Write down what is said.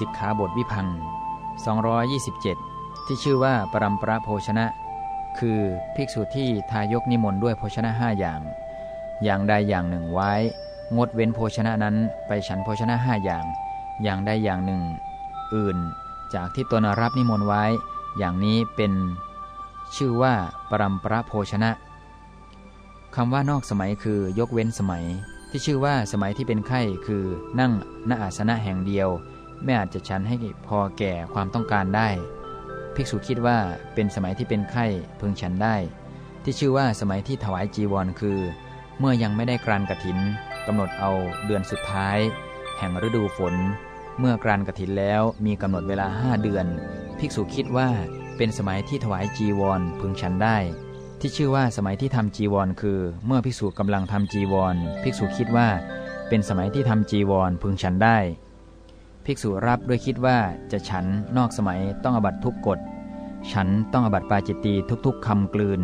สิกขาบทวิพัง227 ที่ชื่อว่าปรัมปราโภชนะ คือภิกษุที่ทายกนิมนต์ด้วยโภชนะห้าอย่าง อย่างใดอย่างหนึ่งไว้ งดเว้นโภชนะนั้นไปฉันโภชนะห้าอย่าง อย่างใดอย่างหนึ่ง อื่น จากที่ตนรับนิมนต์ไว้ อย่างนี้เป็น ชื่อว่าปรัมปราโภชนะคำว่านอกสมัยคือยกเว้นสมัย ที่ชื่อว่าสมัยที่เป็นไข้คือนั่งณอาสนะแห่งเดียว ไม่อาจจะชันให้พอแก่ความต้องการได้ ภิกษุคิดว่าเป็นสมัยที่เป็นไข้พึงฉันได้ ที่ชื่อว่าสมัยที่ถวายจีวรคือ เมื่อยังไม่ได้กรานกระถินกำหนดเอาเดือนสุดท้าย แห่งฤดูฝน เมื่อกรานกระถินแล้วมีกำหนดเวลาห้าเดือน ภิกษุคิดว่าเป็นสมัยที่ถวายจีวรพึงฉันได้ ที่ชื่อว่าสมัยที่ทำจีวร คือ เมื่อภิกษุกำลังทำจีวร ภิกษุคิดว่า เป็นสมัยที่ทำจีวรพึงฉันได้ ภิกษุรับด้วยคิดว่าจะฉันนอกสมัยต้องอบัตทุกกฎ ฉันต้องอบัตปาจิตตีทุกๆคำกลืน